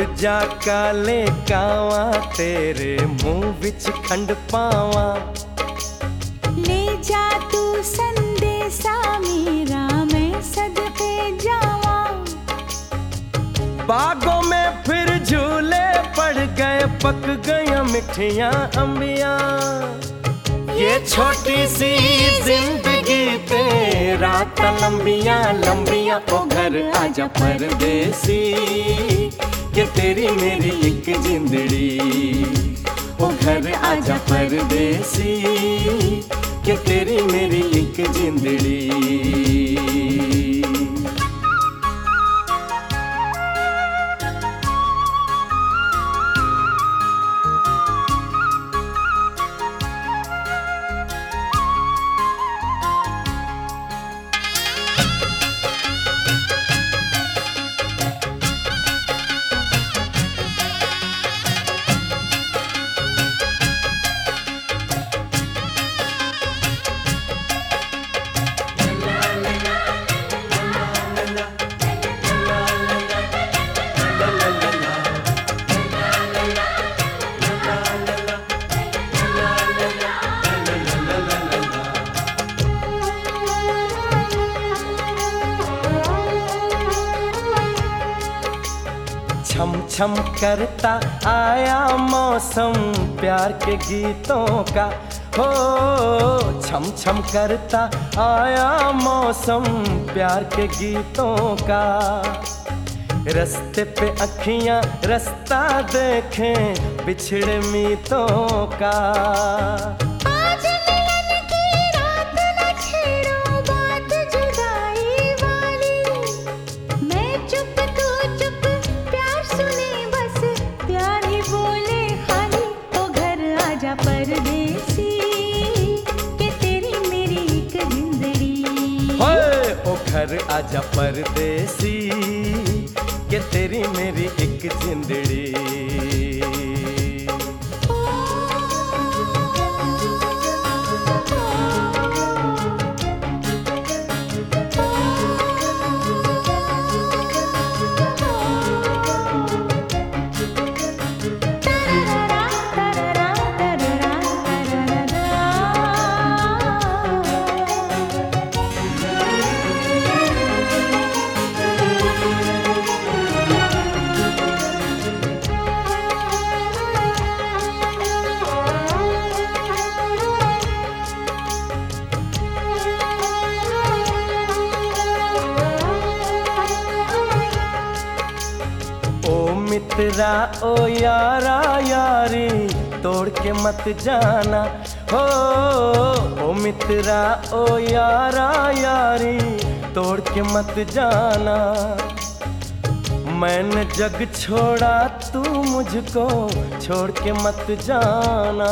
ਉੜ ਜਾ ਕਾਲੇ ਕਾਵਾਂ ਤੇਰੇ ਮੂੰਹ ਵਿੱਚ ਖੰਡ ਪਾਵਾਂ ले जा तू संदेशा मेरा मैं सदके जावा बागों में फिर झूले पड़ गए पक गया मिठियां अंबियां ये छोटी सी जिंदगी तेरा लंबियां लंबियां ओ घर आजा परदेसी ये तेरी मेरी एक जिंदड़ी। ओ घर आजा परदेसी कि तेरी मेरी एक जिंदड़ी। छम छम करता आया मौसम प्यार के गीतों का। हो, छम छम करता आया मौसम प्यार के गीतों का। रस्ते पे अखियाँ रास्ता देखें बिछड़े मीतों का। घर आजा परदेसी के तेरी मेरी एक जिंदड़ी। मित्रा ओ यारा, यारी, तोड़ के मत जाना। हो, ओ मित्रा, ओ यारा, यारी, तोड़ के मत जाना। मैंने जग छोड़ा, तू मुझको छोड़ के मत जाना।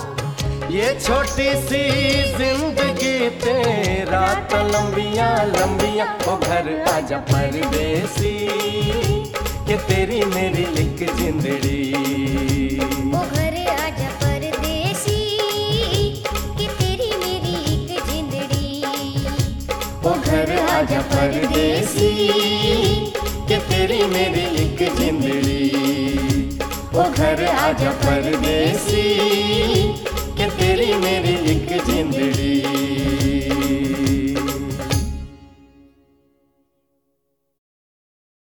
ये छोटी सी ज़िंदगी तेरा तो लंबिया लंबिया वो घर आजा परदेसी। के तेरी मेरी लिख जिंदड़ी। परदेसी के तेरी मेरी लिख जिंदड़ी। ओ के तेरी मेरी लिख जिंदड़ी। ओ घर आजा परदेसी